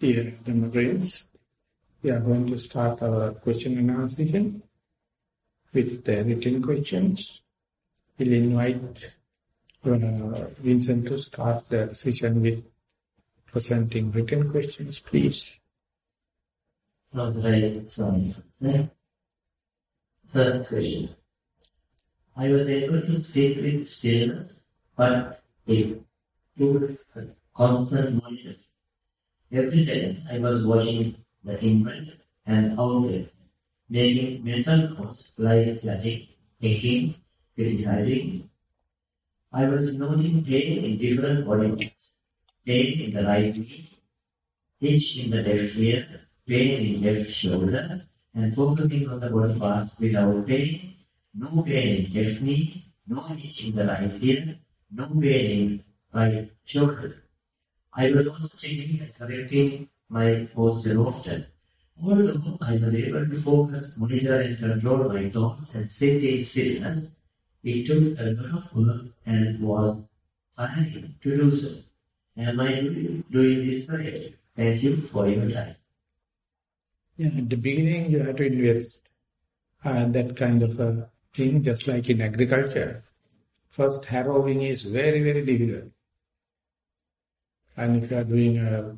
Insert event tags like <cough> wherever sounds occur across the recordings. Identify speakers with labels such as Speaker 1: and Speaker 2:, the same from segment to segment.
Speaker 1: Dear immigrants, we are going to start our question and answer session with the written questions. We'll invite uh, Vincent to start the session with presenting written questions, please.
Speaker 2: First question. I was able to sit with stillness, but it took constant motion. Every second I was watching the inward and outward, making mental thoughts like judging, thinking, criticizing. I was noting pain in different body parts, pain in the right knee, itch in the left ear, pain in left shoulder, and focusing on the body parts without pain, no pain in left knee, no itch in the right ear, no pain in right shoulder. I was also changing and correcting my posture often. Although I was able to focus, monitor and control my thoughts and in stillness, it took a lot of work and was tiring to do so. Am I doing this correct? Thank you for your time.
Speaker 1: Yeah, at the beginning you have to invest uh, that kind of a thing, just like in agriculture. First harrowing is very, very difficult. And if you are doing a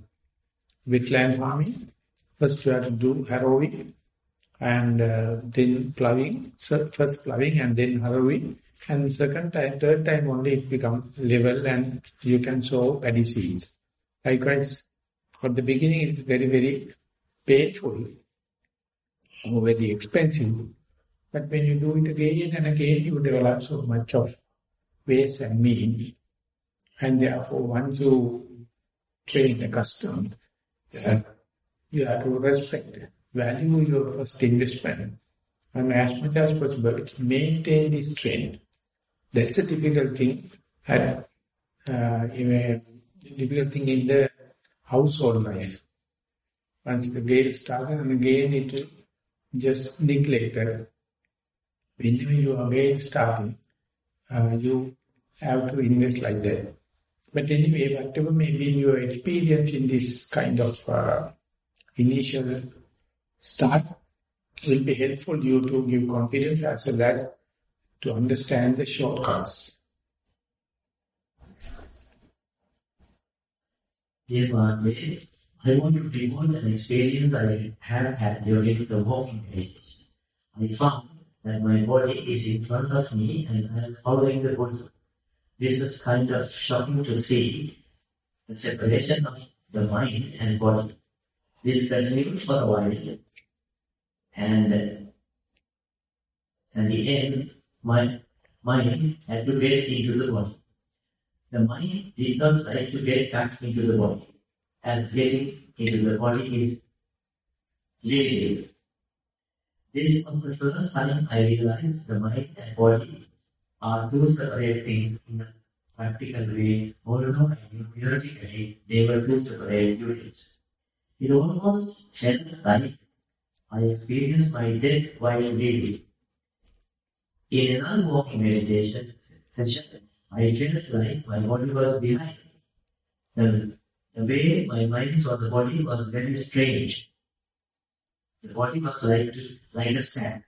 Speaker 1: wetland farming, first you have to do harrowing and uh, then plowing, so first plowing and then harrowing. And second time, third time only it becomes level and you can sow paddy seeds. Likewise, at the beginning it's very, very painful or very expensive. But when you do it again and again, you develop so much of ways and means. And therefore, once you train accustomed, uh, you have to respect, value your first investment, and as much as possible, maintain this trend. That's a difficult thing, and uh, a difficult thing in the household life. Once the gale started and again it just neglected. Whenever you are again starting, uh, you have to invest like that. But anyway, whatever may be your experience in this kind of uh, initial start will be helpful you to give confidence as well as to understand the shortcuts.
Speaker 2: Dear Bhagavad, I want to recall an experience I have had during the walking meditation. I found that my body is in front of me and I am following the body. This is kind of shocking to see the separation of the mind and body. This continued for a while and at the end my mind had to get into the body. The mind did not like to get back into the body as getting into the body is lazy. This was the first time I realized the mind and body are two separate things in a practical way, although I knew theoretically they were two separate units. It almost felt like I experienced my death while living. In another walking meditation session, I felt like my body was behind. The, the way my mind saw the body was very strange. The body was like, like a sack,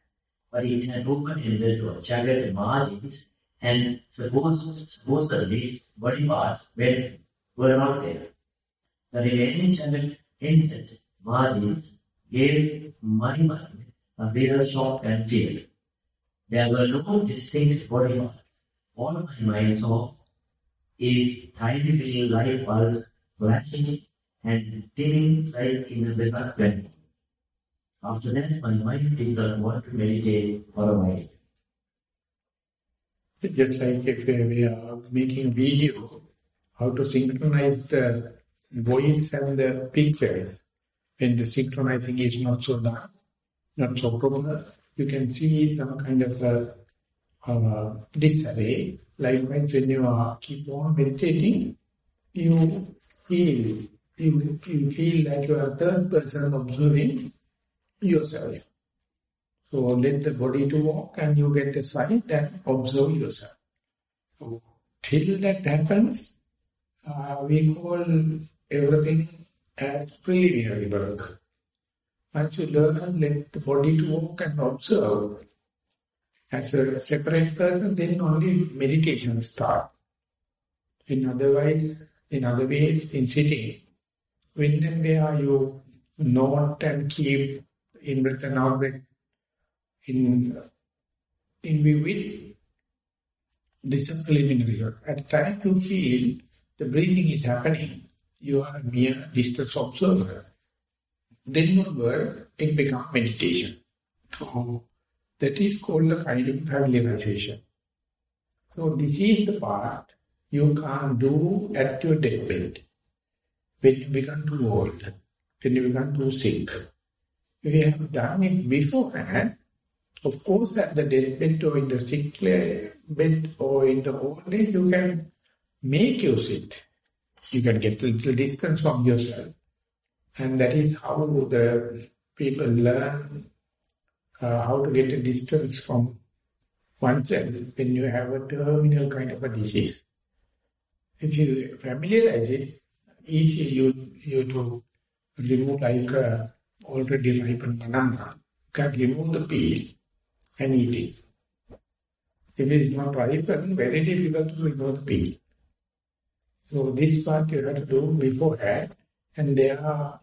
Speaker 2: but it had open-ended or jagged margins and suppose, supposedly body parts were, were not there. The remaining jagged ended margins gave my mind a real shock and fear. There were no distinct body parts. All my mind saw is tiny little light bulbs flashing and dimming like in a valley. After that, my mind did not want to meditate for a while.
Speaker 1: Just like if we are making video, how to synchronize the voice and the pictures. When the synchronizing is not so done, not so proper, you can see some kind of a, uh, disarray. Likewise, when you are keep on meditating, you feel, you, you feel like you are a third person observing yourself. So let the body to walk and you get a sight and observe yourself. So till that happens, uh, we call everything as preliminary work. Once you learn, let the body to walk and observe. As a separate person, then only meditation start. In otherwise, in other ways, in sitting, when and where you note and keep in breath and out breath in, in vivid, this is preliminary. At the time you feel the breathing is happening, you are a mere distance observer. Then onward, it becomes meditation. So, that is called a kind of familiarization. So this is the part you can't do at your deathbed. When you become too old, when you become too sick. You have done it beforehand, of course at the deathbed or in the sick bed or in the old age, you can make you sit. You can get a little distance from yourself. And that is how the people learn uh, how to get a distance from oneself when you have a terminal kind of a disease. If you familiarize it, easy you, you to remove like a already ripened banana. You can remove the peel and eat it. If it is not ripened, very difficult to remove the peel. So this part you have to do beforehand and there are,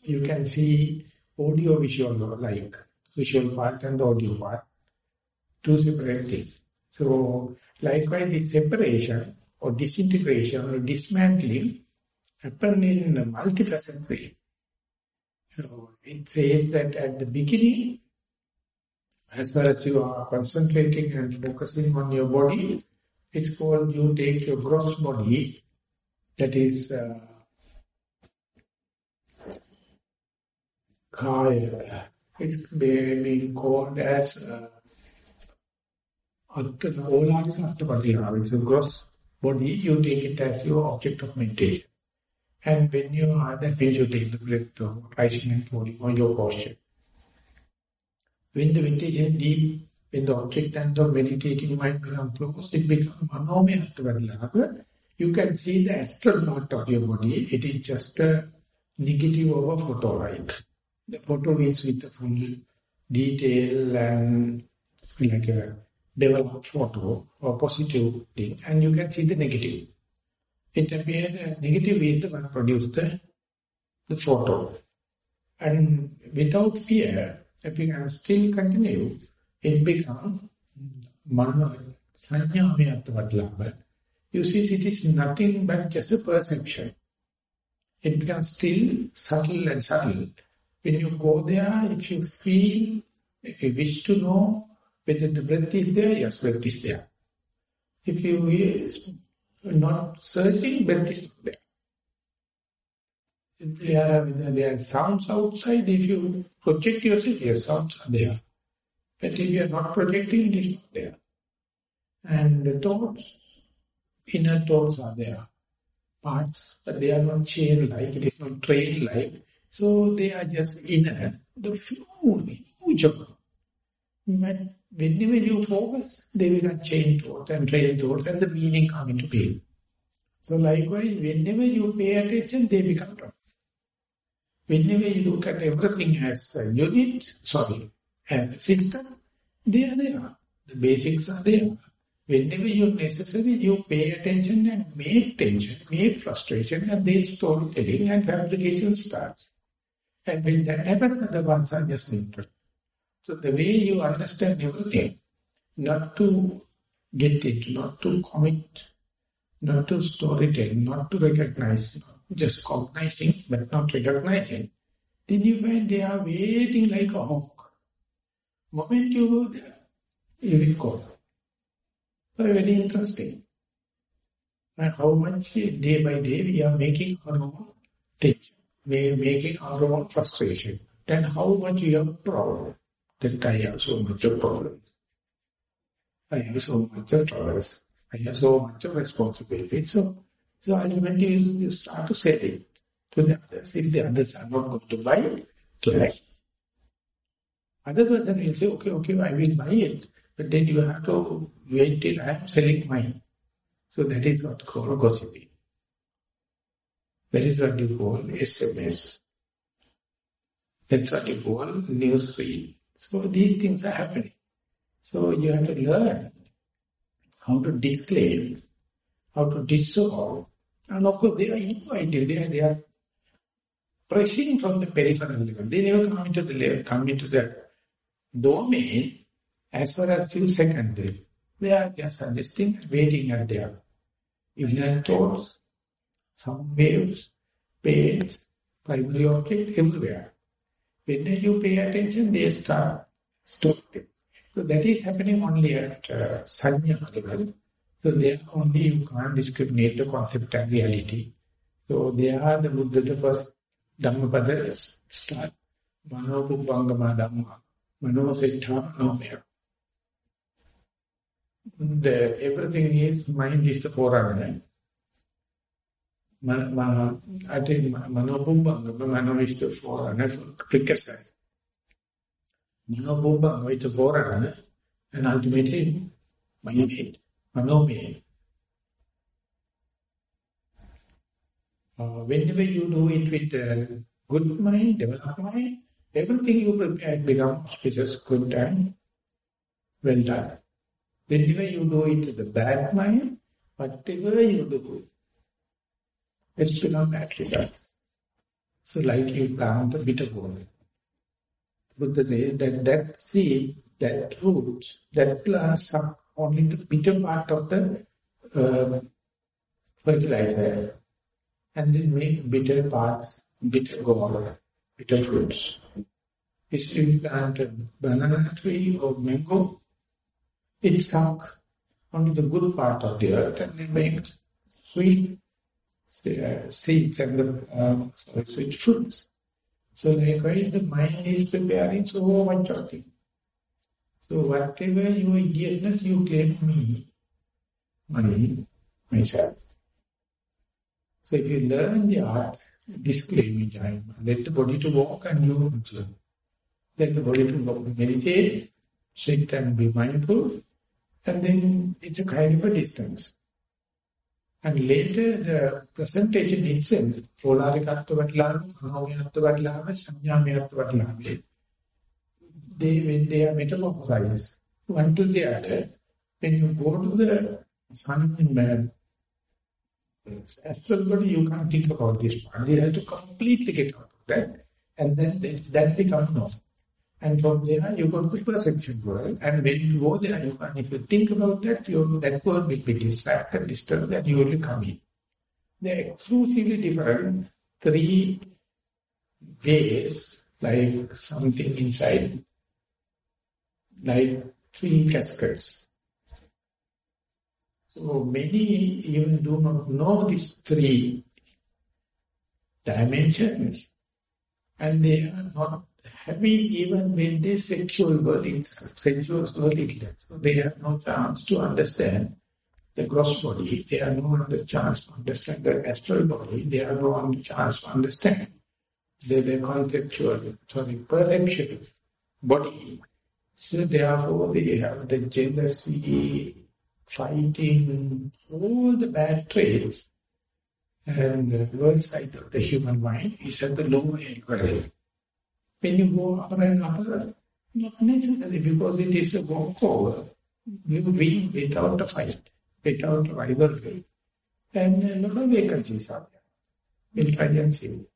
Speaker 1: you can see audio visual like visual part and audio part, two separate things. So likewise this separation or disintegration or dismantling happen in a multifaceted way. So it says that at the beginning, as far as you are concentrating and focusing on your body, it's called you take your gross body, that is uh, kaya, it's being called as uh, it's a gross body, you take it as your object of meditation. And when you are, that means you take the breath or rising and falling on your posture. When the meditation deep, when the object and the meditating mind become close, it becomes manomaya You can see the astral part of your body. It is just a negative of a photo like. The photo is with the full detail and like a developed photo or positive thing. And you can see the negative appears the negative is the one produced the, the photo. And without fear, if you can still continue, it becomes You see, it is nothing but just a perception. It becomes still subtle and subtle. When you go there, if you feel, if you wish to know whether the breath is there, yes, breath is there. If you not searching, but it is there. If there are, there are sounds outside, if you project yourself, yes, sounds are there. But if you are not projecting, it is not there. And the thoughts, inner thoughts are there. Parts, but they are not chain-like, it is not train-like. So they are just inner. The flow, huge amount. Whenever you focus, they become chain thoughts and train thoughts and the meaning come into play. So likewise, whenever you pay attention, they become wrong. Whenever you look at everything as a unit, sorry, as a system, they are there. The basics are there. Whenever you necessary, you pay attention and make tension, make frustration, and then storytelling and fabrication starts. And when that happens, the ones are just neutral. So the way you understand everything, not to get it, not to commit, not to store storytell, not to recognize, just cognizing but not recognizing, then you find they are waiting like a hawk. Moment you go there, you will go. So very interesting. And how much day by day we are making our own tension, we are making our own frustration. Then how much you have problem that I have so much of problems. I have so much of troubles. I have so much of responsibility. So, so ultimately you, you start to sell it to the others. If the others are not going to buy it, clash. Other person will say, okay, okay, I will buy it. But then you have to wait till I am selling mine. So that is what called gossiping. That is what you call SMS. That's what you call newsfeed. So these things are happening. So you have to learn how to disclaim, how to dissolve. And of course they are invited, they are, they are pressing from the peripheral level. They never come into the level, come into the domain as far as few secondary. They are just suggesting, waiting at their inner thoughts, some waves, pains, primary object, everywhere. When you pay attention, they start stopping. So that is happening only at uh, sanya level. So there only you can't discriminate the concept and reality. So they are the Buddha, the first Dhammapada start. Mano Pubbangama Dhamma. Mano Settha Manomaya. The, everything is, mind is the forerunner. I think Mano Pubbangama, Mano is the forerunner, precursor. Mano Pubbangama is the forerunner, and ultimately, mind, Mano made. Uh, whenever you do it with uh, good mind, developed mind, everything you prepare becomes auspicious, good and well done. Whenever you do it with the bad mind, whatever you do, it's become results. So like you plant a bitter gourd. Buddha says that that seed, that root, that plant suck only the bitter part of the uh, fertilizer and then make bitter parts, bitter gourd, bitter fruits. If you plant a banana tree or mango, it suck only the good part of the earth and it makes sweet uh, seeds and the um, sweet fruits. So likewise, the mind is preparing so much of things. So whatever your idiotness, you claim me, money, myself. So if you learn the art, disclaiming time, let the body to walk and you observe. Let the body to walk, meditate, sit and be mindful, and then it's a kind of a distance. And later the presentation itself, Polarikatta Vatilama, Anogyatta Vatilama, Samyamyatta Vatilama, they, when they are metamorphosized, one to the other, when you go to the sun, astral body, you can't think about this part. You have to completely get out of that, and then they, that becomes normal. And from there, you go to the perception world. And when you go there, you can, if you think about that, you, that world will be distracted, disturbed, and you will come in. They are exclusively different. Three ways, like something inside, like three caskets. So many even do not know these three dimensions, and they are not happy even when the sexual world is sensual world is So they have no chance to understand the gross body. They have no other chance to understand the astral body. They have no other chance to understand the, the conceptual, sorry, perceptual body. So therefore they have the jealousy, fighting, all the bad traits. And the worst side of the human mind is at the lower end. When you go upper and upper, not necessary because it is a walkover. You win without a fight, without rivalry. And a lot of vacancies are there. We'll try and see.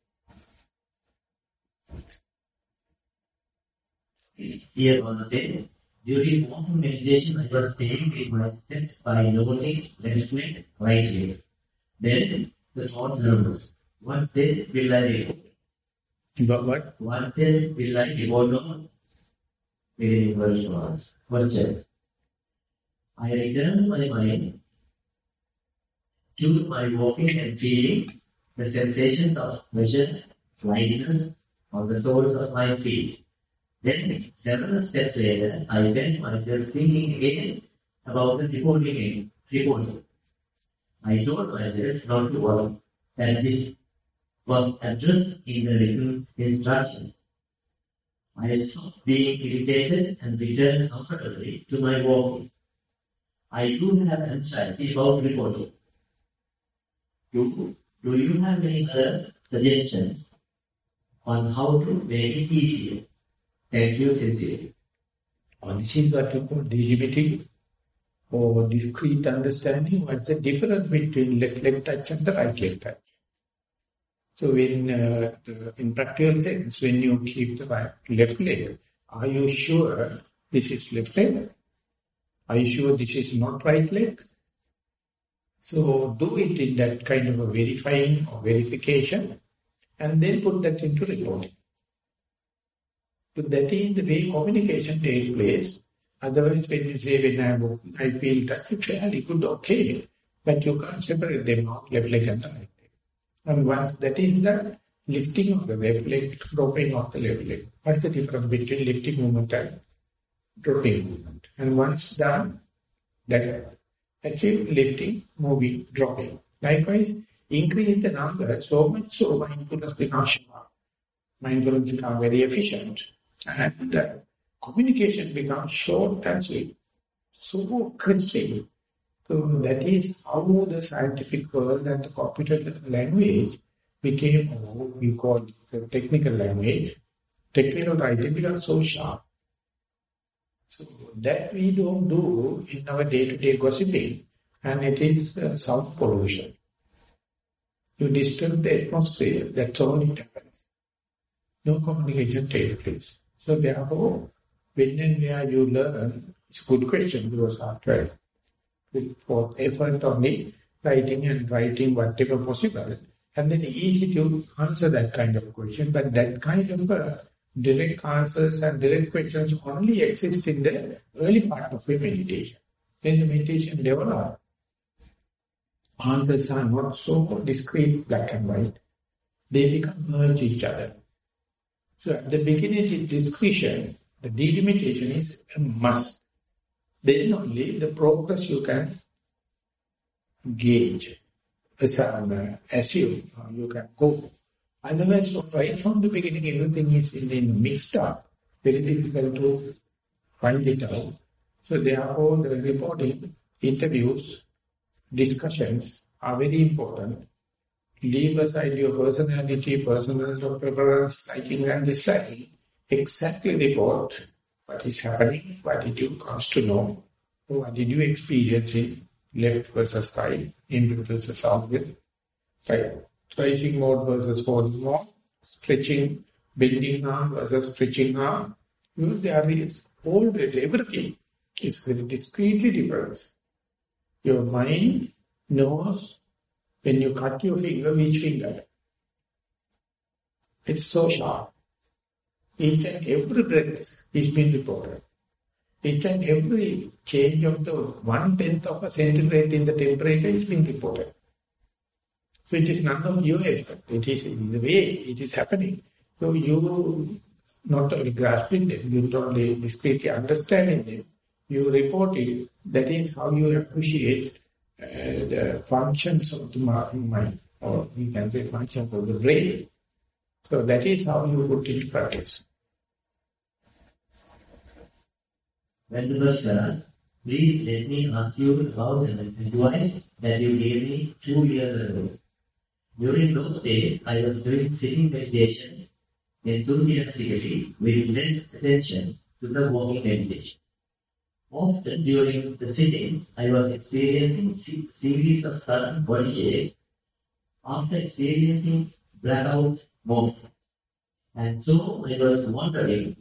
Speaker 2: Here on the day, during morning meditation, I was staying with my steps by noting, left right leg. Then the thought arose, what day will I?
Speaker 1: But what?
Speaker 2: What day will I devote on? Very verse was, verse. I returned my mind to my walking and feeling the sensations of pleasure, lightness on the soles of my feet. Then, several steps later, I felt myself thinking again about the reporting. reporting. I told myself not to worry, that this was addressed in the written instructions. I stopped being irritated and returned comfortably to my walking. I do have anxiety about reporting. To do you have any other suggestions on how to make it easier? Thank you sincerely.
Speaker 1: On this is what you call delimiting or discrete understanding. What's the difference between left leg touch and the right leg touch? So in, uh, in practical sense, when you keep the right, left leg, are you sure this is left leg? Are you sure this is not right leg? So do it in that kind of a verifying or verification and then put that into reporting. So that is the way communication takes place. Otherwise, when you say, when I, I feel touch, it's fairly good, okay, but you can't separate them out, left leg and right. And once that is done, lifting of the leg, dropping of the leg. What's the difference between lifting movement and dropping movement? And once done, that achieve lifting, moving, dropping. Likewise, increase the number so much so mindfulness becomes sharp. Mindfulness becomes very efficient. And uh, communication becomes short and sweet. So crispy. So that is how the scientific world and the computer language became, what we call the technical language. Technical writing becomes so sharp. So that we don't do in our day-to-day -day gossiping and it is uh, sound pollution. You disturb the atmosphere, that's all it happens. No communication takes place. So therefore, when and where you learn, it's a good question because after for effort only writing and writing whatever possible, and then easy to answer that kind of question. But that kind of uh, direct answers and direct questions only exist in the early part of the meditation. Then the meditation develops. Answers are not so discrete, black and white. They become merge each other. So at the beginning of discretion, the delimitation is a must. Then only the progress you can gauge, As assume, you can go. Otherwise, right from the beginning, everything is in, in mixed up. Very difficult to find it out. So therefore, the reporting, interviews, discussions are very important. Leave aside your personality, personal preference, liking and disliking. Exactly report what is happening, what did you comes to know, what did you experience in left versus right, in versus outward, right, rising mode versus falling mode, stretching, bending arm versus stretching arm. You know, there is always everything is very discreetly different. Your mind knows when you cut your finger, which finger. It's so sharp. Each and every breath is being reported. Each and every change of the one-tenth of a centigrade in the temperature is being reported. So it is none of your effort. It is the way it is happening. So you not only grasping them, you not only discreetly understanding them, you report it. That is how you appreciate uh, the functions of the mind, or we can say functions of the brain. So that is how you put it practice.
Speaker 2: Venerable Sir, please let me ask you about the advice that you gave me two years ago. During those days, I was doing sitting meditation enthusiastically with less attention to the walking meditation. Often during the sittings, I was experiencing series of sudden body shakes after experiencing blackout And so I was wondering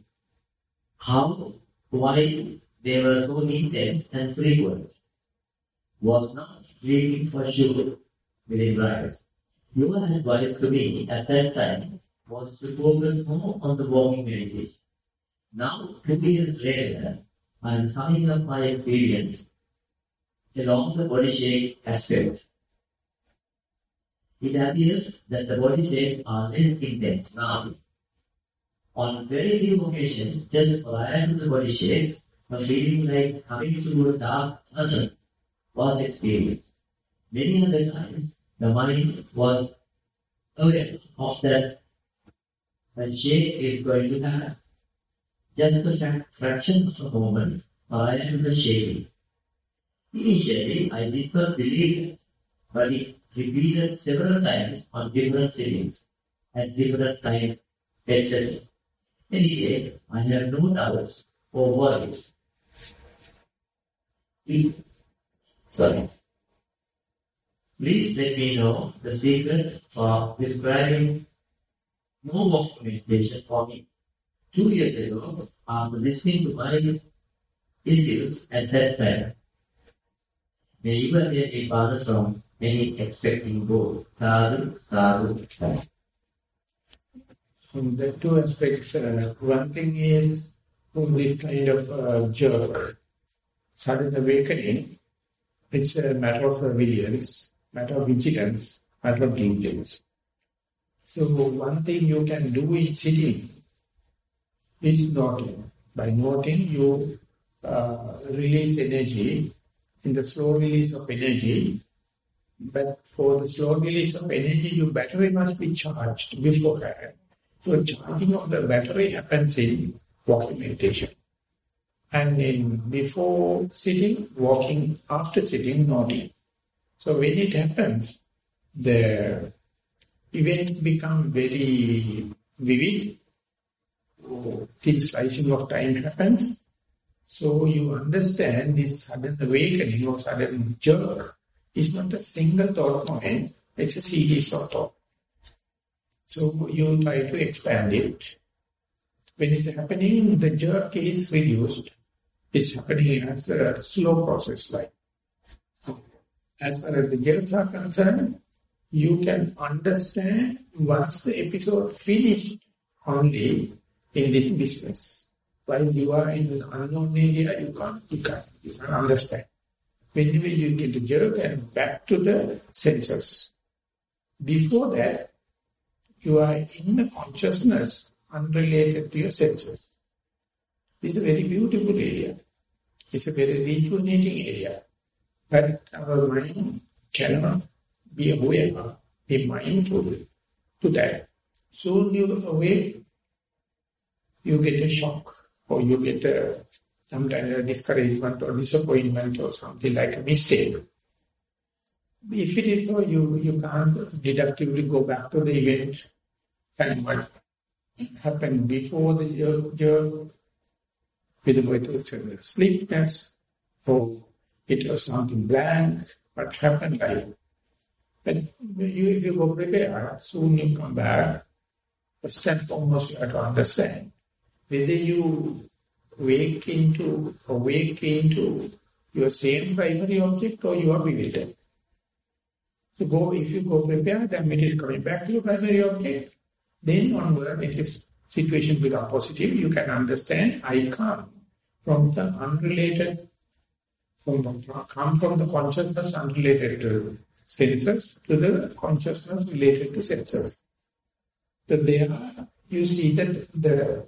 Speaker 2: how why they were so intense and frequent was not sleeping for sure within brackets. Your advice to me at that time was to focus more on the walking meditation. Now, two years later, I am summing up my experience along the body shake aspect. It appears that the body shakes are less intense now on very few occasions, just prior to the body shakes, a feeling like coming through a dark tunnel was experienced. Many other times, the mind was aware of that when shake is going to happen. Just a fraction of a moment prior to the shaking. Initially, I did not believe it, but it repeated several times on different settings at different times, etc. Anyway, I have no doubts or worries. Please, sorry. Please let me know the secret for describing no more meditation for me. Two years ago, after listening to my issues at that time, may you get a father from any expecting goal. Sadhu, sadhu, sadhu.
Speaker 1: From the two aspects, uh, one thing is from this kind of uh, jerk, sudden awakening, it's a matter of surveillance, matter of vigilance, matter of diligence. So one thing you can do in sitting is noting. By noting, you uh, release energy. In the slow release of energy, but for the slow release of energy, your battery must be charged beforehand. So charging of the battery happens in walking meditation. And in before sitting, walking, after sitting, nodding. So when it happens, the events become very vivid, thin slicing of time happens. So you understand this sudden awakening or sudden jerk is not a single thought moment, it's a series of thought. So you try to expand it. When it's happening, the jerk is reduced. It's happening as a uh, slow process like. As far as the jerks are concerned, you can understand once the episode finished only in this business. While you are in an unknown area, you can't, you can't, you can't understand. Whenever you get a jerk and back to the senses. Before that, you are in a consciousness unrelated to your senses. This is a very beautiful area. It's a very rejuvenating area. But our mind cannot be aware, be mindful to that. Soon you awake, you get a shock or you get a, sometimes a discouragement or disappointment or something like a mistake. If it is so, you, you can't deductively go back to the event and what happened before the jerk, with the sleepiness, or it was something blank, what happened like. But you, if you go prepare, soon you come back, first and foremost you have to understand whether you wake into, awake into your same primary object or you are bewildered. So go, if you go prepare, then it is coming back to your primary object, then onward, it is situation become positive, you can understand I come from the unrelated, from the, come from the consciousness unrelated to senses to the consciousness related to senses. So there you see that the,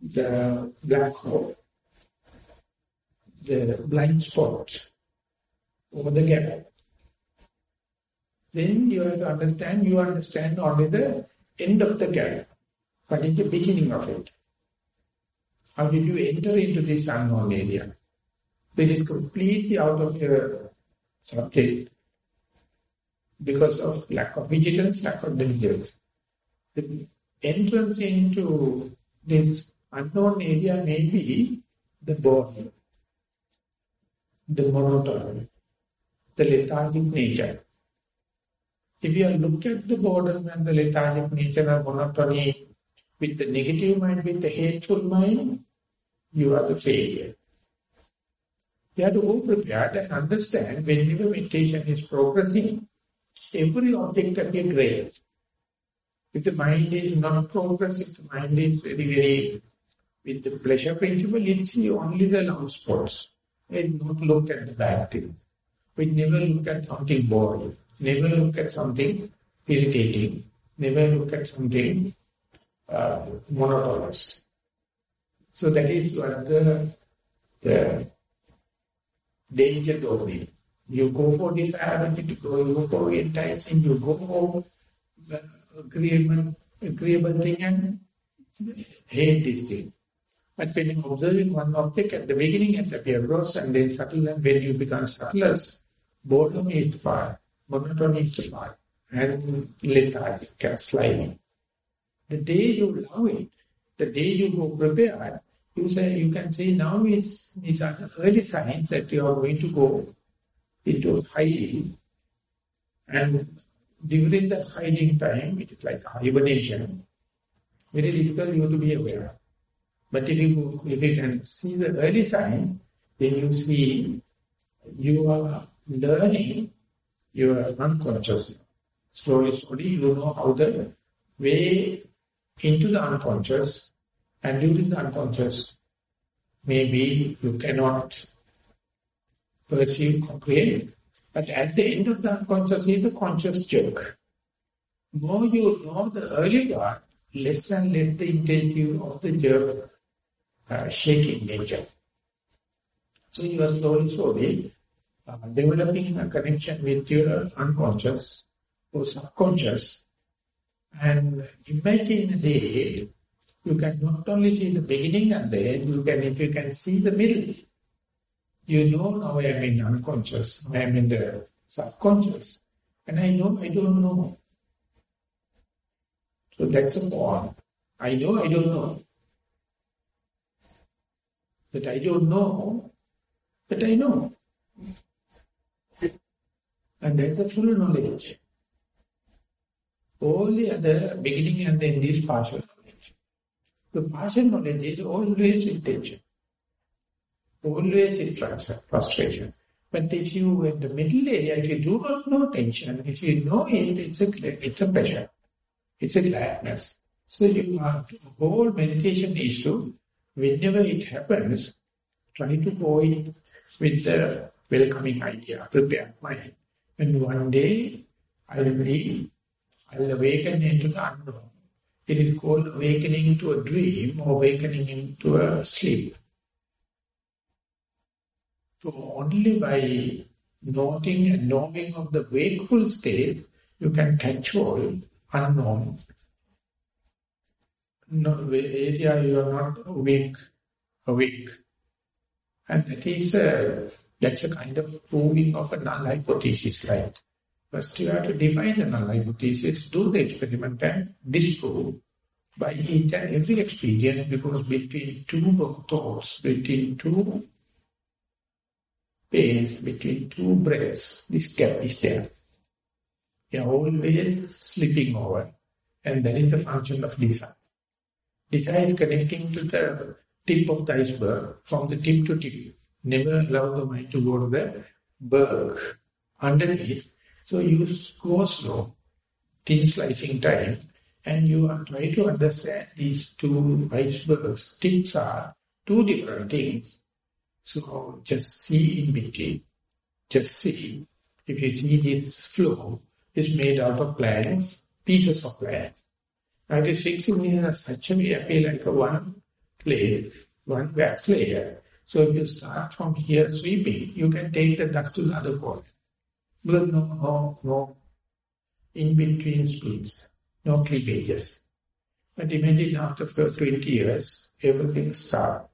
Speaker 1: the black hole, the blind spot over the gap. Then you have to understand, you understand only the end of the gap, but in the beginning of it. How did you enter into this unknown area? It is completely out of your subject because of lack of vigilance, lack of diligence. The entrance into this unknown area may be the body, the monotony, the lethargic nature. If you look at the boredom and the lethargic nature and monotony with the negative mind, with the hateful mind, you are the failure. You have to go prepared and understand when whenever meditation is progressing, every object appears great. If the mind is not progressing, the mind is very, very, with the pleasure principle, it's only the long spots. And not look at the bad things. We never look at something boring. Never look at something irritating. Never look at something uh, monotonous. So that is what the, the danger domain. You go for this go, you go for enticing, you go for agreeable, agreeable thing and hate this thing. But when you observing one object at the beginning it appears gross and then subtle and when you become subtlest, boredom is the part. monotony is the part, and lethargic, slimy. The day you love it, the day you go prepared, you say you can say now is these are the early signs that you are going to go into hiding. And during the hiding time, it is like hibernation. Very difficult you to be aware. But if you if you can see the early sign, then you see you are learning your unconscious. Slowly, slowly, you know how the way into the unconscious and during the unconscious, maybe you cannot perceive, comprehend. But at the end of the unconscious is the conscious jerk. More you know the early part, less and less the intensity of the jerk shaking nature. So you are slowly, slowly uh, developing a connection with your unconscious or subconscious. And imagine a day, you can not only see the beginning and the end, you can, if you can see the middle. You know now I am in unconscious, I am in the subconscious. And I know I don't know. So that's a point. I know I don't know. But I don't know, but I know. And that's a full knowledge. All the other beginning and end is partial knowledge. The partial knowledge is always intention. Always in frustration. But if you, in the middle area, if you do not know tension, if you know it, it's a, it's a pleasure. It's a gladness. So you are, whole meditation is to, whenever it happens, try to go in with the welcoming idea, prepare mind. And one day, I will I will awaken into the unknown. It is called awakening into a dream or awakening into a sleep. So only by noting and knowing of the wakeful state, you can control unknown. No, area you are not awake, awake. And that is a, that's a kind of proving of a null hypothesis, right? First you have to define the null hypothesis, do the experiment and disprove by each and every experience because between two thoughts, between two pains, between two breaths, this gap is there. You are always slipping over and that is the function of desire. Desire is connecting to the tip of the iceberg, from the tip to tip. Never allow the mind to go to the berg underneath. So you go slow, thin slicing time, and you are trying to understand these two icebergs. Tips are two different things. So just see in between. Just see. If you see this flow, it's made out of planks, pieces of planks. And it is fixing in such a way appear like a one layer, one wax layer. So if you start from here sweeping, you can take the dust to the other corner. But no, no, no in-between splits, no cleavages. But imagine after 20 years, everything starts.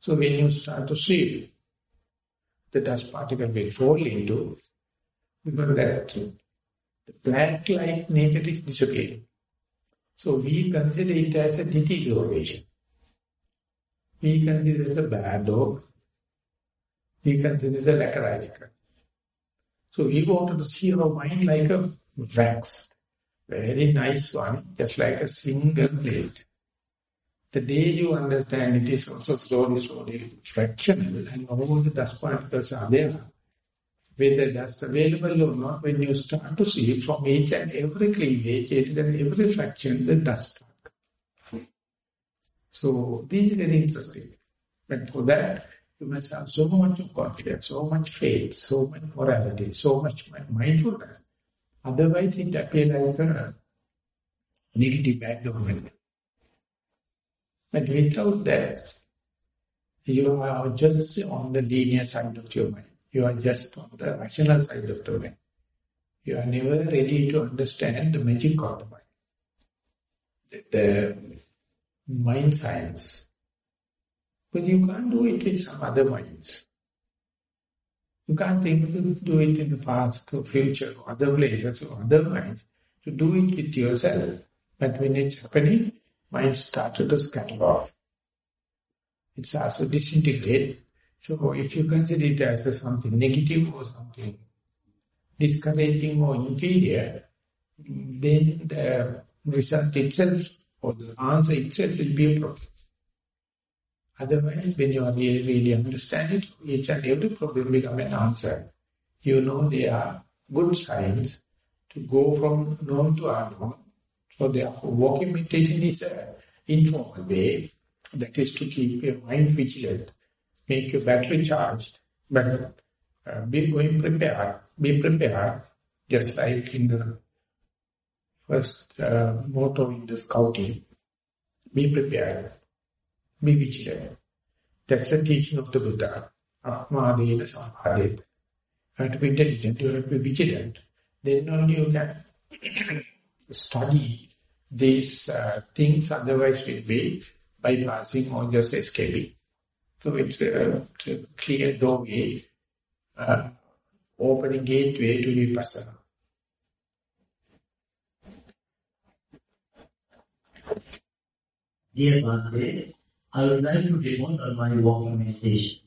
Speaker 1: So when you start to sweep, the dust particle will fall into, because that the black-like nature is disappearing. So we consider it as a deterioration we consider as a bad dog. We consider as a lackadaisical. So we wanted to see our mind like a wax. Very nice one, just like a single blade. The day you understand it is also slowly, slowly fractional and all the dust particles are there. Whether that's available or not, when you start to see from each and every cleavage, each and every fraction, the dust so this is very interesting. But for that, you must have so much of confidence, so much faith, so much morality, so much mindfulness. Otherwise, it appears like a negative background. But without that, you are just on the linear side of your mind. You are just on the rational side of the mind. You are never ready to understand the magic of the mind. The, the mind science. But you can't do it with some other minds. You can't think to do it in the past or future or other places or otherwise. To do it with yourself. But when it's happening, mind started to scatter off. It starts to disintegrate. So if you consider it as something negative or something discouraging or inferior, then the result itself or the answer itself will be a problem. Otherwise, when you are really, really understand it, each and every problem become an answer. You know there are good signs to go from known to unknown. So therefore, walking meditation is an informal way. That is to keep your mind vigilant, make your battery charged, but uh, be going prepared, be prepared, just like in the first uh, motto in the scouting, be prepared, be vigilant. That's the teaching of the Buddha. Appamadena. You have to be intelligent, you have to be vigilant. Then only you can <coughs> study these uh, things, otherwise will be bypassing or just escaping. So it's a, clear doorway, uh, opening gateway to Vipassana.
Speaker 2: Dear Bhante, I would like to report on my walking meditation.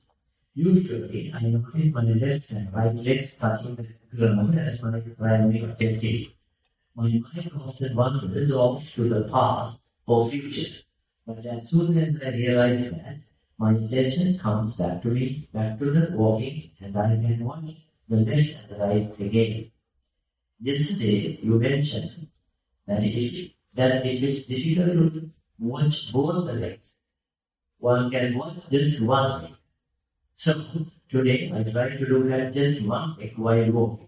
Speaker 2: Usually, I notice my left and right legs touching the ground as my primary objective. My mind often wanders off to the past or future, but as soon as I realize that, my attention comes back to me, back to the walking, and I can watch the left and the right again. Yesterday, you mentioned that it, that it is difficult to watch both the legs. One can watch just one leg. So today I try to look at just one leg while walking.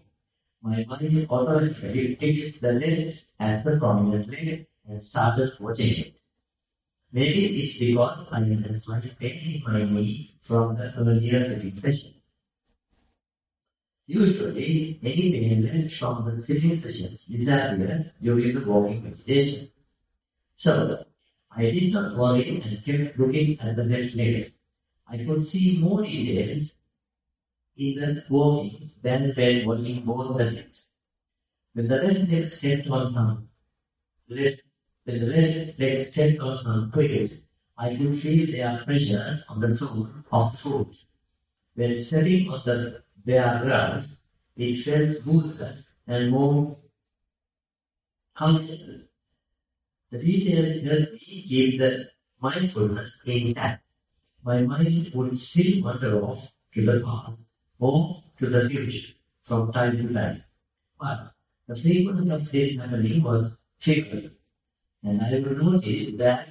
Speaker 2: My mind automatically takes the left as the prominent leg and started watching it. Maybe it's because I am slight pain in my knee from the earlier sitting session. Usually, any pain left from the sitting sessions disappear during the walking meditation. So, I did not worry and kept looking at the left leg. I could see more details in the walking than when watching both the legs. When the left leg stepped on some left, when the left leg stepped on some twigs, I could feel their pressure on the sole of the foot. When stepping on the bare ground, it felt smoother and more comfortable. The details help me keep the mindfulness intact. My mind would still wander off to the past or to the future from time to time. But the frequency of this happening was frequent. And I would notice that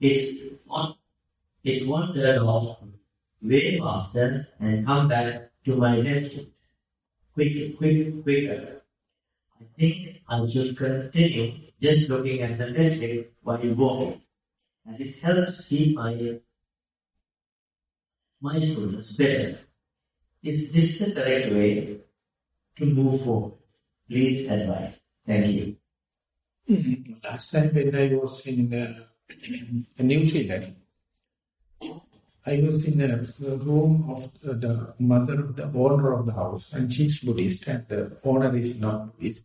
Speaker 2: it's, it's wandered off way faster and come back to my left quick, quick, quicker. I think I should continue just looking at the left while walking, as it helps keep my mindfulness better. Is this the correct way to move forward? Please advise. Thank you.
Speaker 1: Last time when I was in uh, New Zealand, I was in a room of the mother of the owner of the house and she's Buddhist and the owner is not Buddhist.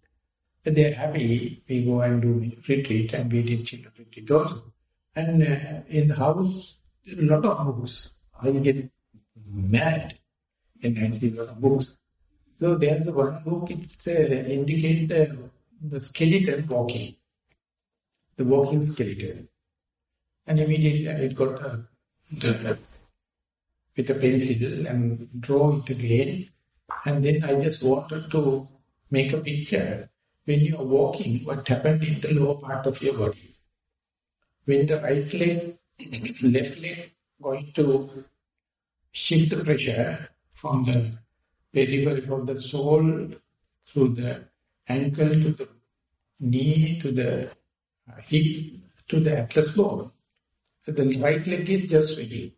Speaker 1: But they're happy, we go and do retreat and we did children retreat also. And uh, in the house, a lot of books. I get mad when I see a lot of books. So there's the one book, it uh, indicates the, the skeleton walking, the walking skeleton. And immediately I got uh, the with a pencil and draw it again. And then I just wanted to make a picture. When you are walking, what happened in the lower part of your body? When the right leg, <coughs> left leg going to shift the pressure from the periphery, from the sole through the ankle to the knee to the uh, hip to the atlas bone. So the right leg is just ready.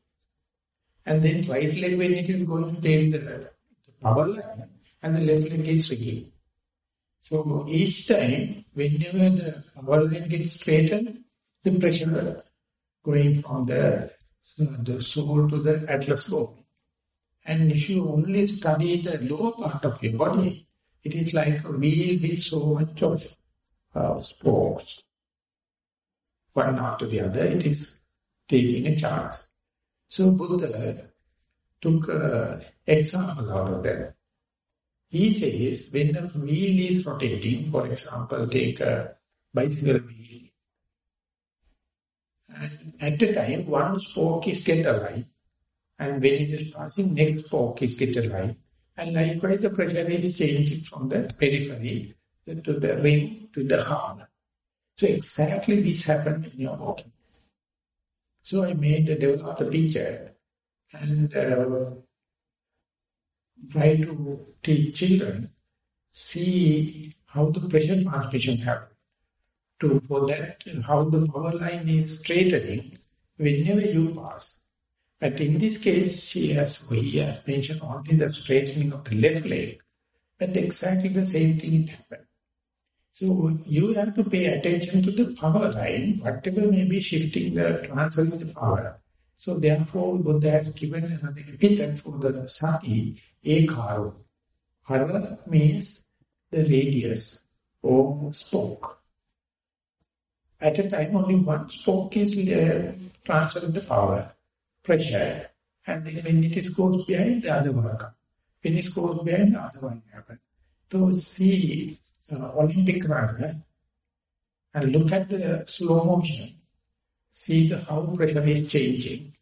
Speaker 1: And then right leg when it is going to take the, the power line and the left leg is swinging. So each time whenever the power line gets straightened, the pressure going from the, uh, the sole to the atlas bone. And if you only study the lower part of your body, it is like a wheel with so much of uh, spokes. One after the other, it is taking a chance. So Buddha took an example out of that. He says, when a wheel is rotating, for example, take a bicycle wheel, and at the time, one spoke is get alive, and when it is passing, next spoke is get alive. And likewise, the pressure is changing from the periphery to the ring to the heart. So exactly this happened when you're walking. So I made a develop a picture and uh, try to teach children, see how the pressure transmission happens. To, for that, how the power line is straightening whenever you pass. But in this case, she has, he has mentioned only the straightening of the left leg, but exactly the same thing happened. So you have to pay attention to the power line, whatever may be shifting the transferring the power. So therefore, Buddha has given another epithet for the sati, ekaru. Hara means the radius or spoke. At a time, only one spoke is uh, transferring the power, pressure, and then when it goes behind, the other one comes. When it goes behind, the other one happens. So see uh, Olympic runner and look at the slow motion, see the how pressure is changing,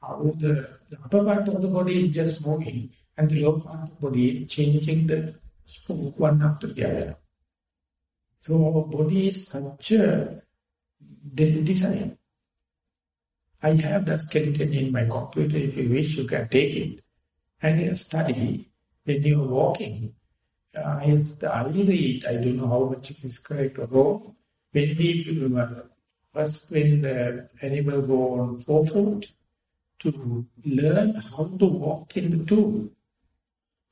Speaker 1: how the, the upper part of the body is just moving and the lower part of the body is changing the spoke one after the other. So our body is such a design. I have the skeleton in my computer. If you wish, you can take it. And study, when you are walking, I, I read, I don't know how much it is correct or wrong. When we, uh, first when the animal go on four foot, to learn how to walk in the two,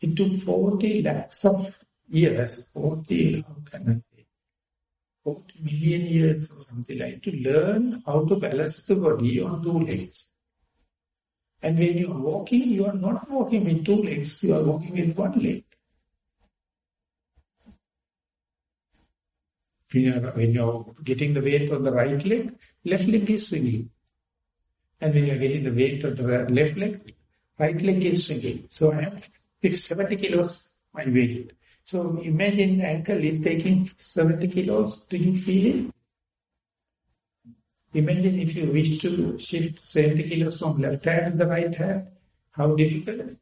Speaker 1: it took 40 lakhs of years, 40, how can I say, 40 million years or something like to learn how to balance the body on two legs. And when you are walking, you are not walking with two legs, you are walking with one leg. When you're, getting the weight on the right leg, left leg is swinging. And when you're getting the weight of the left leg, right leg is swinging. So I have 70 kilos my weight. So imagine the ankle is taking 70 kilos. Do you feel it? Imagine if you wish to shift 70 kilos from left hand to the right hand. How difficult?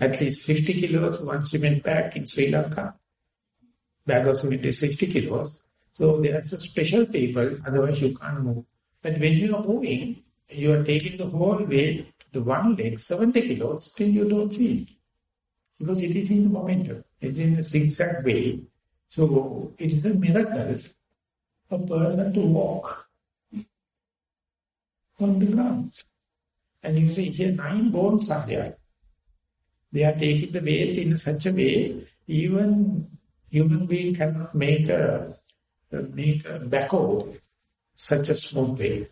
Speaker 1: At least 50 kilos, one cement bag in Sri Lanka bag of cement is 60 kilos. So there's a special people, otherwise you can't move. But when you are moving, you are taking the whole weight the one leg, 70 kilos, still you don't feel. Because it is in the momentum. It is in a zigzag way. So it is a miracle a person to walk on the ground. And you see here nine bones are there. They are taking the weight in such a way, even Human being cannot make a, make a backhoe such a small way.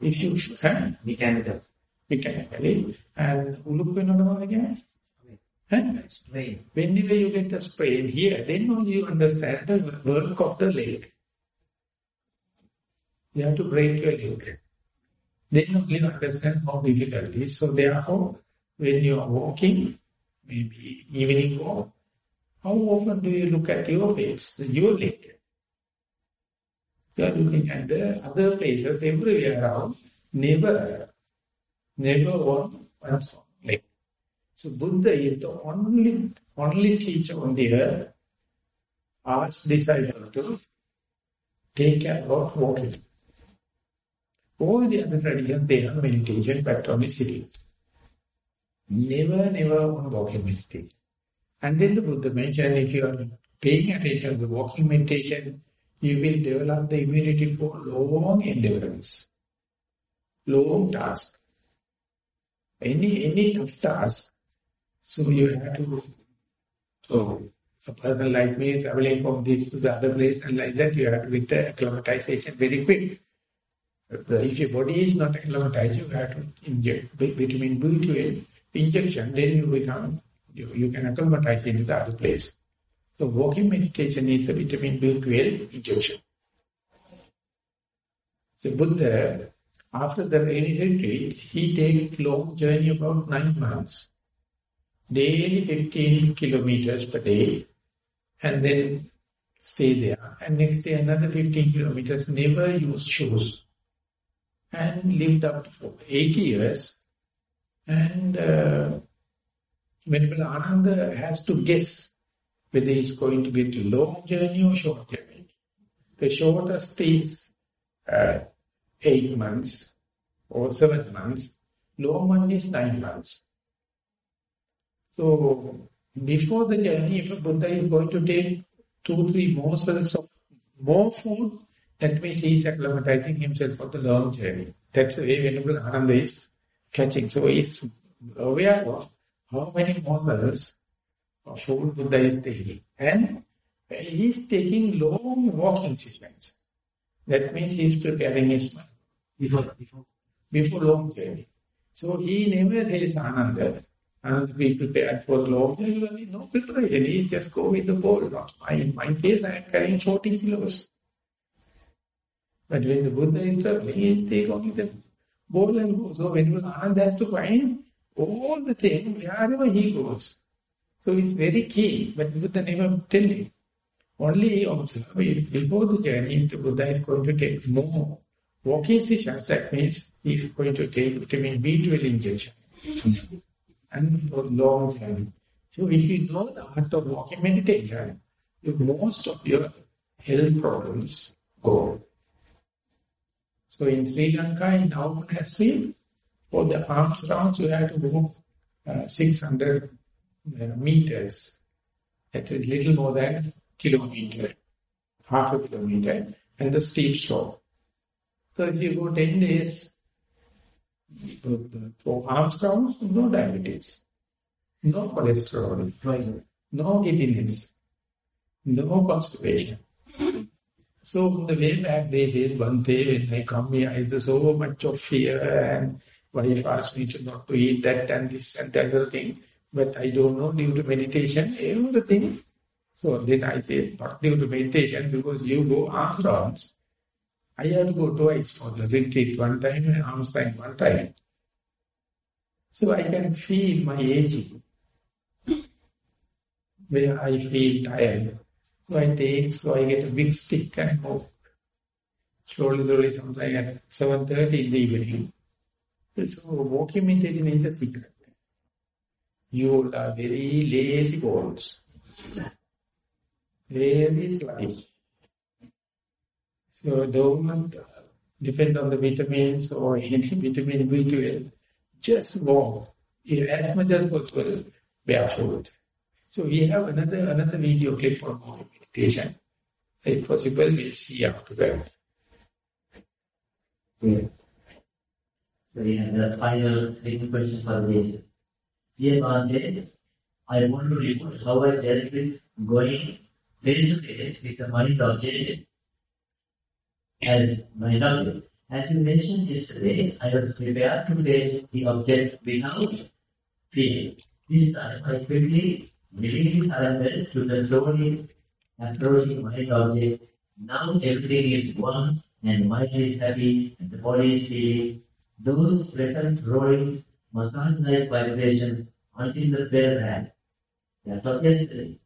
Speaker 1: If you huh?
Speaker 2: mechanical.
Speaker 1: Mechanically. Eh? And look another again.
Speaker 2: Huh? Sprain.
Speaker 1: Whenever you get a sprain here, then only you understand the work of the leg. You have to break your leg. Then only you understand how difficult it is. So therefore, when you are walking, maybe evening walk, how often do you look at your face, your leg? You are looking at the other places everywhere around, never, never one one's leg. So Buddha is the only, only teacher on the earth asked disciples to take care of walking. All the other traditions, they have meditation, but only sitting. Never, never one walking meditation. And then the Buddha mentioned if you are paying attention to the walking meditation, you will develop the immunity for long endurance, long task. Any, any tough task, so you have to, so a person like me traveling from this to the other place and like that, you have to get the acclimatization very quick. If your body is not acclimatized, you have to inject vitamin B12 injection, then you become, you, you can acclimatize into the other place. So walking meditation needs a vitamin B12 injection. So Buddha, after the rainy retreat, he take long journey about nine months. Daily 15 kilometers per day and then stay there. And next day another 15 kilometers, never use shoes. And lived up for 80 years. And uh, Venerable Ananda has to guess whether he's going to get a long journey or short journey. The shortest is uh, eight months or seven months. Long one is nine months. So, before the journey, if a Buddha is going to take two, three morsels of more food, that means he is acclimatizing himself for the long journey. That's the way Venerable Ananda is catching. So he is aware of how many morsels of food Buddha is taking. And he is taking long walking sessions. That means he is preparing his mind before, before, before long journey. So he never says Ananda, Ananda be prepared for long journey. No preparation, he just go with the ball. Not my, in my case, I am carrying 14 kilos. But when the Buddha is traveling, he is taking only the ball and go. So when Ananda has to find all the things wherever he goes. So it's very key, but Buddha never tell him. Only observe, before the journey, the Buddha is going to take more walking sessions, that means he is going to take vitamin B12 injection. and for long journey. So if you know the art of walking meditation, most of your health problems go. So in Sri Lanka, in our monastery, for the alms rounds, you have to go uh, 600 uh, meters. That is little more than kilometer, half a kilometer, and the steep slope. So if you go 10 days, for alms rounds, no diabetes, no cholesterol, no giddiness, no constipation. So from the way back they said, one day when I come here, I so much of fear and wife asked me to not to eat that and this and that other thing. But I don't know, due to meditation, everything. So then I say, not due to meditation, because you go rounds. I have to go twice for the retreat, one time and alms time one time. So I can feel my aging, where I feel tired. So I take, so I get a big stick and move. Slowly, slowly, sometimes at 7.30 in the evening. So walking meditation is a secret. You are very lazy balls. Very sluggish. So don't depend on the vitamins or any <laughs> vitamin B12. Just walk as much as possible barefoot. So we have another another video clip for more meditation. If possible, we'll see after that.
Speaker 2: So the final second question for this. Dear Bhante, I want to report how I dealt with going face to face with the mind object as my object. As you mentioned yesterday, I was prepared to face the object without fear. This time I quickly willingly surrendered to the slowly approaching mind object. Now everything is one and mind is happy and the body is feeling. Those present rolling massage-like vibrations until the bell rang. That was yesterday.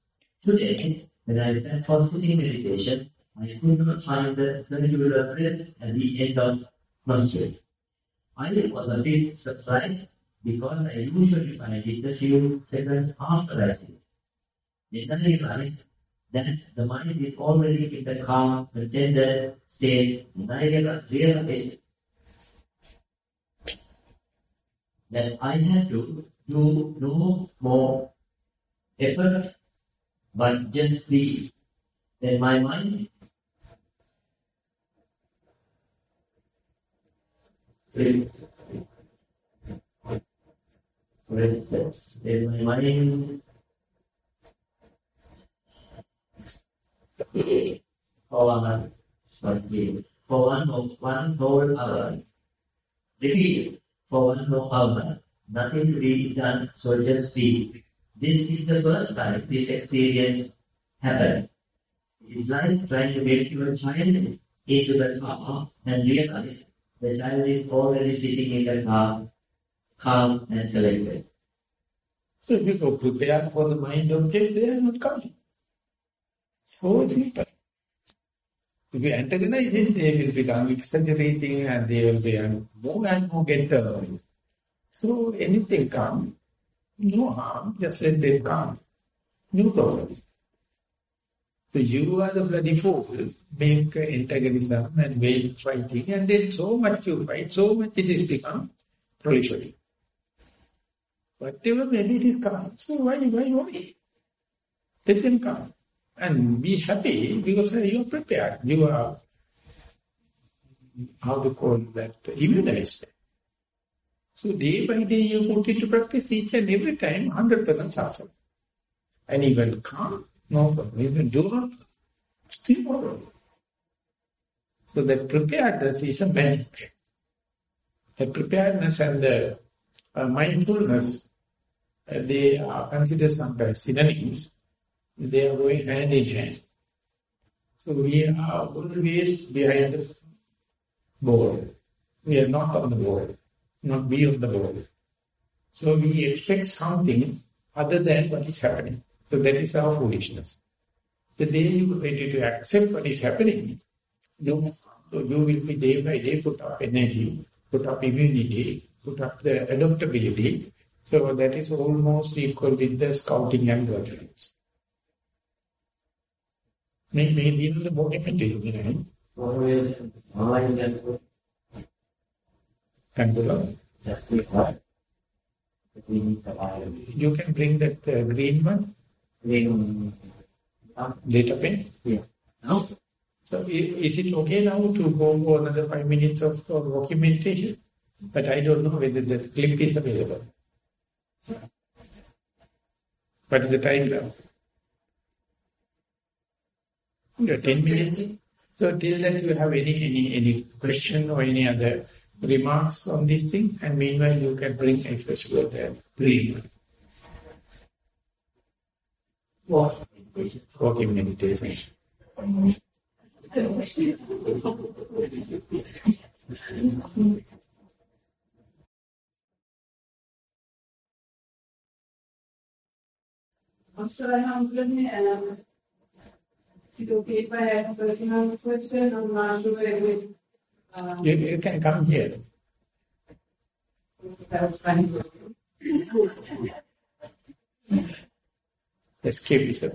Speaker 2: Today, when I sat for sitting meditation, I could not find the circular breath at the end of prostrate. I was a bit surprised because I usually find it a few seconds after I sit. Then I realized that the mind is already in the calm, contented state, and I realized that I have to do no more effort but just be. Then my mind. Then my mind oh, I'm sorry. for one, one whole hour. Repeat for whole hour. Nothing to be done, so just be. This is the first time this experience happened. It is like trying to get your child into the car and realize the child is already sitting in the car, calm and collected.
Speaker 1: So if you go prepared for the mind object, they are not coming. So simple. If you antagonize it, they will become exaggerating and they will be more and more get So anything come, no harm, just let them come. No problem. So you are the bloody fool, make antagonism and wait fighting, and then so much you fight, so much it is become proliferate. Whatever maybe it is come, so why, why worry? Let them come. And be happy because you are prepared. You are, how to call that, immunized. So day by day you put into practice each and every time 100% success. And even calm, no problem. Even do not, still no problem. So that preparedness is a magic. The preparedness and the uh, mindfulness, uh, they are considered sometimes synonyms. They are going hand in hand. So we are always behind the board. We are not on the board, not be on the board. So we expect something other than what is happening. So that is our foolishness. The day you are ready to accept what is happening, you, you will be day by day put up energy, put up immunity, put up the adaptability. So that is almost equal with the scouting and guardians. මේ මේ තියෙන මොකෙකට ඉන්නේ You can bring that uh, green one. Green data pen?
Speaker 2: Yeah. No.
Speaker 1: So is it okay now to go for another five minutes of walking meditation? But I don't know whether the clip is available. What is the time now? Yeah, 10 minutes. So till that you have any, any, any question or any other remarks on this thing and meanwhile you can bring especially the green. What? Walking meditation.
Speaker 3: Sorry, I'm is it okay if I ask a personal question? Not sure if
Speaker 1: um, you, you can come here.
Speaker 3: That's fine.
Speaker 1: Escape is a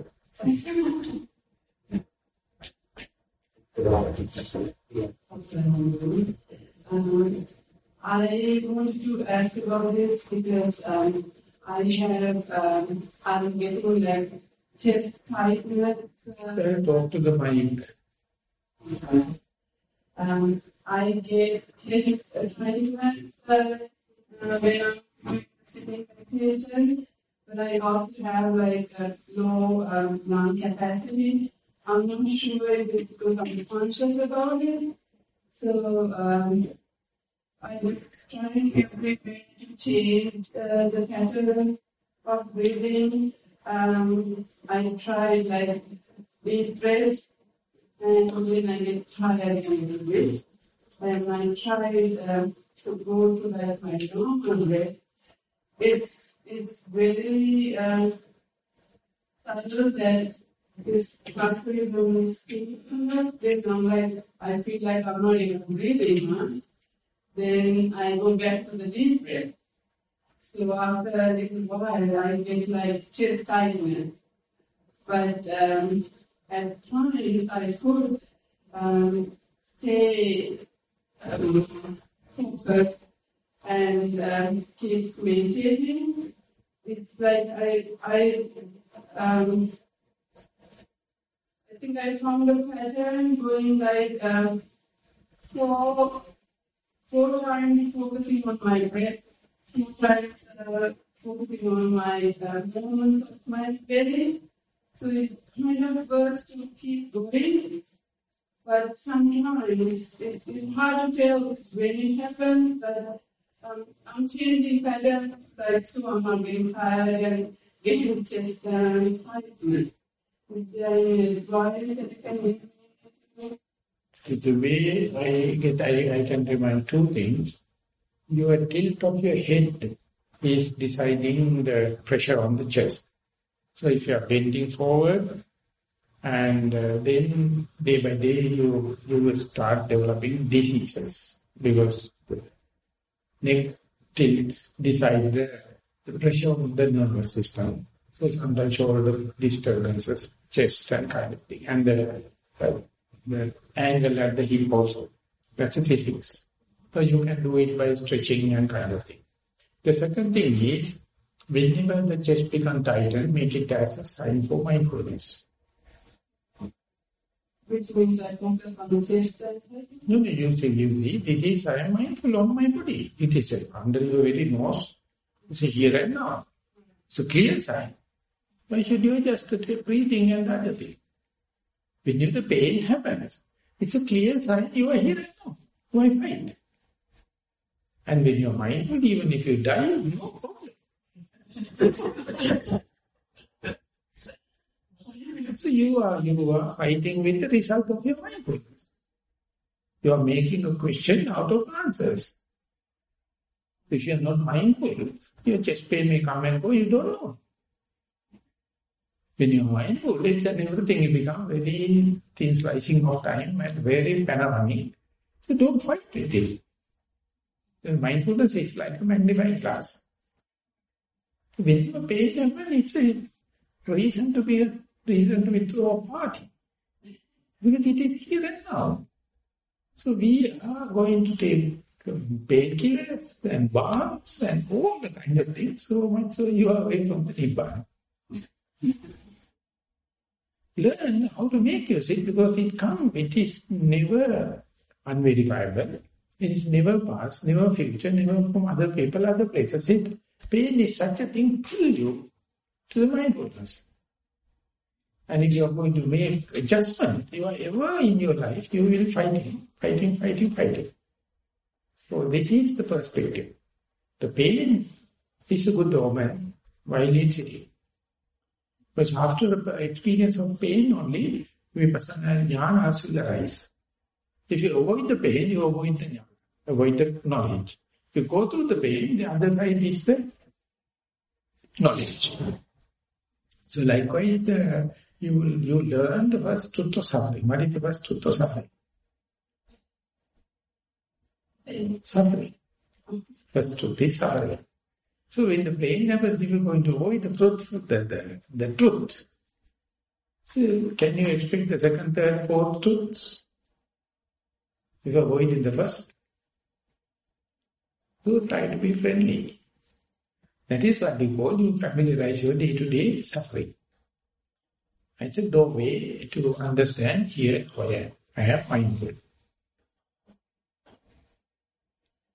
Speaker 3: um, I wanted to ask about this because um, I have um, I'm getting like chest tightness.
Speaker 1: Uh, talk to the mic.
Speaker 3: Um, I chest tightness uh, when I'm sitting meditation but I also have like a low um, lung capacity. I'm not sure if it's because I'm conscious about it. So um, I was trying every to change uh, the patterns of breathing. Um, I tried like deep breaths and then I get tired a little bit. And I tried um, to go to like my normal breath. It's is very uh, subtle that is contrary to sleep. There's no like, I feel like I'm not able to breathe. Then I go back to the deep breath. So after a little while, I get like tightness. But um, at times I could um, stay um, focused and um, keep maintaining it's like I, I, um, I think I found a pattern going like um, four, four times focusing on my breath, times uh, focusing on my uh, movements of my belly. So it kind of works to keep going. but sometimes it, it's hard to tell when it happens, but um, I'm changing patterns, like so I'm getting tired and getting chest um, tightness. Is there any advice that you can?
Speaker 1: The way I get, I, I can remind two things. Your tilt of your head is deciding the pressure on the chest. So if you are bending forward, and uh, then day by day you you will start developing diseases because neck tilts decide the, the pressure on the nervous system. So sometimes shoulder disturbances, chest and kind of thing, and the, uh, the angle at the hip also. That's a physics. So you can do it by stretching and kind of thing. The second thing is, whenever the chest becomes tighter, make it as a sign for mindfulness.
Speaker 3: Which means I focus on the chest.
Speaker 1: No, no, you say, you see, this is, I am mindful on my body. It is under your very nose. It's a here and now. It's a clear sign. Why should you just take breathing and other things? When the pain happens, it's a clear sign you are here and now. Why fight? And when you're mindful, even if you die, no problem. So you are, you are fighting with the result of your mindfulness. You are making a question out of answers. If you are not mindful, your chest pain may come and go, you don't know. When you are mindful, it's and everything it become very thin slicing of time and very panoramic. So don't fight with it. The mindfulness is like a magnifying glass. When you pay attention, it's a reason to be a reason to withdraw a party. Because it is here and now. So we are going to take painkillers and bombs and all the kind of things so much so you are away from the Nibbana. Learn how to make yourself because it comes, it is never unverifiable. It is never past, never future, never from other people, other places. It, pain is such a thing, pull you to the mindfulness. And if you are going to make adjustment, you are ever in your life, you will fighting, fighting, fighting, fighting. So this is the perspective. The pain is a good omen while it's sitting. Because after the experience of pain only, vipassana and jnana will arise. If you avoid the pain, you avoid the jnana, avoid the knowledge. You go through the pain, the other side is the knowledge. So likewise, the you will you learn the first truth of suffering. What is the first truth of suffering? Suffering. First truth is suffering. So when the pain happens, you're going to avoid the truth, the, the, the truth, so can you expect the second, third, fourth truths? You avoid in the first, you try to be friendly. That is what we call you familiarize your day-to-day -day suffering. It's a doorway to understand here who I am mindful.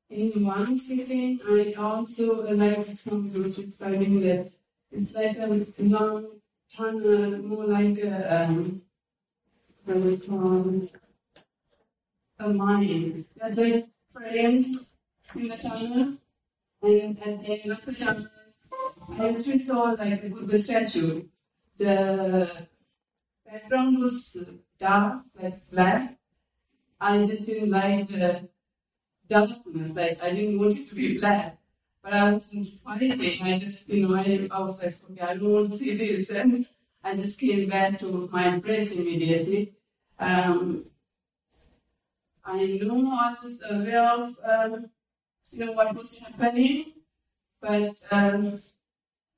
Speaker 3: In one sitting, I also like some was describing that it's like a long tunnel, more like a, um, what a mind. There's like frames in the tunnel, and at the end of the tunnel, I actually saw like the statue. The background was dark, like black. I just didn't like the darkness. Like I didn't want it to be black. But I wasn't fighting. I just, you know, I, I was like, okay, I don't want to see this. And I just came back to my breath immediately. Um, I know I was aware of, um, you know, what was happening, but um,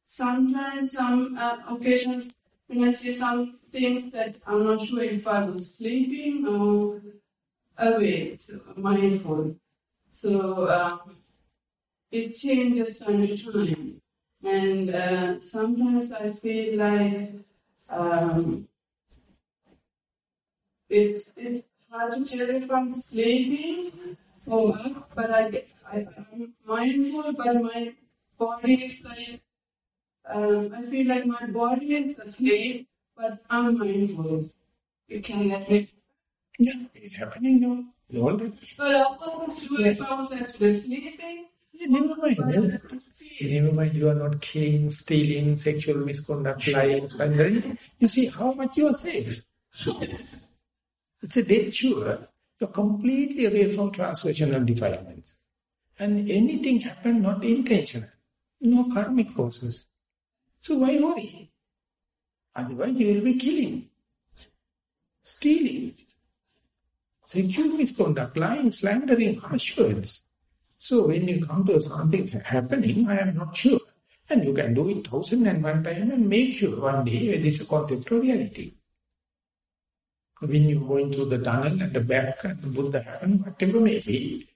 Speaker 3: sometimes, some uh, occasions, when I see some things that I'm not sure if I was sleeping or awake, so mindful. So um, it changes time to time. And uh, sometimes I feel like um, it's, it's hard to tell if I'm sleeping or but I, get, I, I'm mindful, but my body is like, um, I feel like my body is asleep, but I'm mindful. You can let me
Speaker 1: Yeah, it's happening now. You already.
Speaker 3: But I wasn't sure if I was actually sleeping.
Speaker 1: Yeah, never mind. Never, never mind. You are not killing, stealing, sexual misconduct, lying, slandering. You see how much you are safe. <laughs> It's a dead sure. You're completely away from transgressional defilements. And anything happened not intentional. No karmic causes. So why worry? Otherwise you will be killing, stealing, sexual misconduct, lying, slandering, harsh words. So when you come to something happening, I am not sure. And you can do it thousand and one time and make sure one day it is a conceptual reality. When you go into the tunnel at the back and the Buddha happen, whatever may be,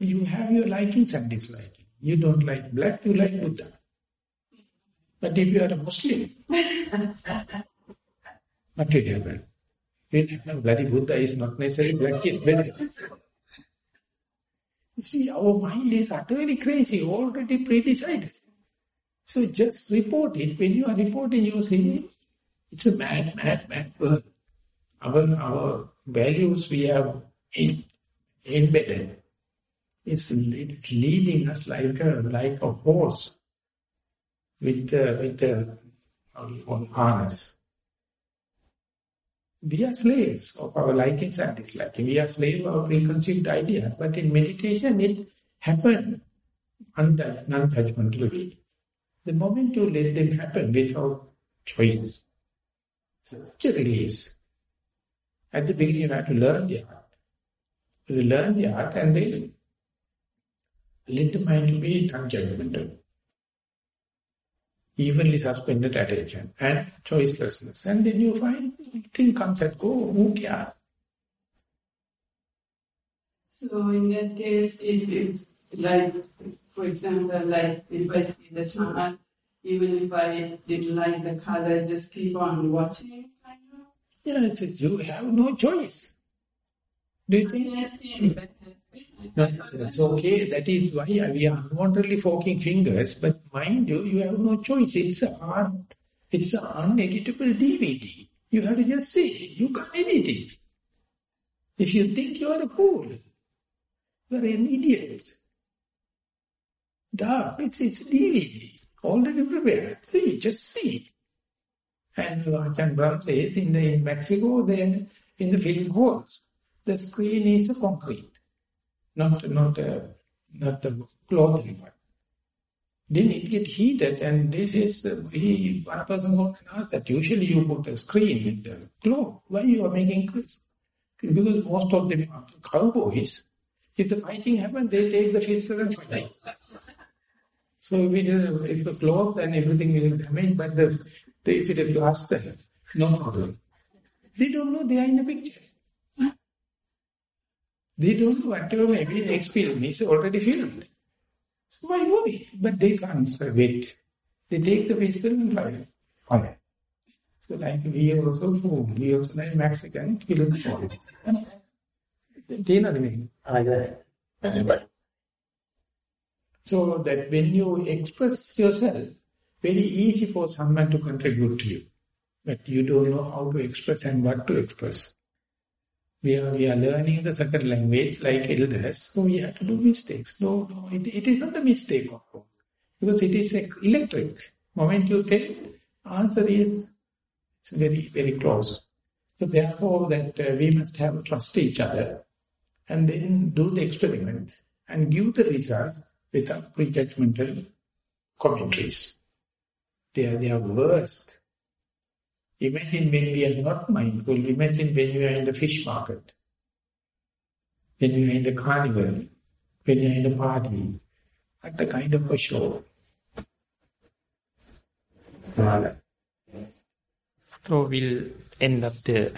Speaker 1: you have your likings and disliking. You don't like black, you like Buddha. But if you are a Muslim, what will happen? Will happen, bloody Buddha is not necessarily black is better. You see, our mind is utterly crazy, already pre-decided. So just report it. When you are reporting, you say, it's a mad, mad, mad world. Our, our values we have in, embedded. It's, it's leading us like a, like a horse with the, with the, harness. We are slaves of our likings and disliking. We are slaves of our preconceived ideas. But in meditation, it happens non-judgmentally. The moment you let them happen without choice, such a release. At the beginning, you have to learn the art. You learn the art and then let the mind be non-judgmental evenly suspended attention and choicelessness. And then you find thing comes and go, oh, who cares?
Speaker 3: So in that case, if it's like, for example, like if I see the channel, even if I didn't like the color, just keep on watching.
Speaker 1: Yeah, it's, you have no choice. Do you think? That's okay. That is why we are unwantedly forking fingers. But mind you, you have no choice. It's a hard, it's an uneditable DVD. You have to just say, you can't edit it. If you think you are a fool, you are an idiot. Dark, it's, it's DVD, already prepared. So you just see it. And Ajahn Brahm says in, the, in Mexico, then in the film halls, the screen is a concrete not not uh, not the clothing one. Then it get heated and this is, uh, he, one person go and ask that usually you put a screen with the cloth. Why you are making this? Because most of them are cowboys. If the fighting happens, they take the pistol and fight. So if it is, if the cloth, and everything will damage, but the, the, if it is glass, no problem. They don't know they are in a picture. They don't know whatever maybe the next film is already filmed. So why worry? But they can't wait. They take the pistol and fire. Fire. So like we also food, we also like Mexican film food. They know the meaning.
Speaker 2: Like that.
Speaker 1: So that when you express yourself, very easy for someone to contribute to you. But you don't know how to express and what to express. We are, we are learning the second language like elders, so we have to do mistakes. No, no, it, it is not a mistake, of course. Because it is electric. Moment you tell, answer is it's very, very close. So therefore that uh, we must have trust each other and then do the experiment and give the results without prejudgmental commentaries. They are, they are worst. Imagine when we are not mindful, imagine when you are in the fish market, when you are in the carnival, when you are in the party, at the kind of a show.
Speaker 4: So we'll end up the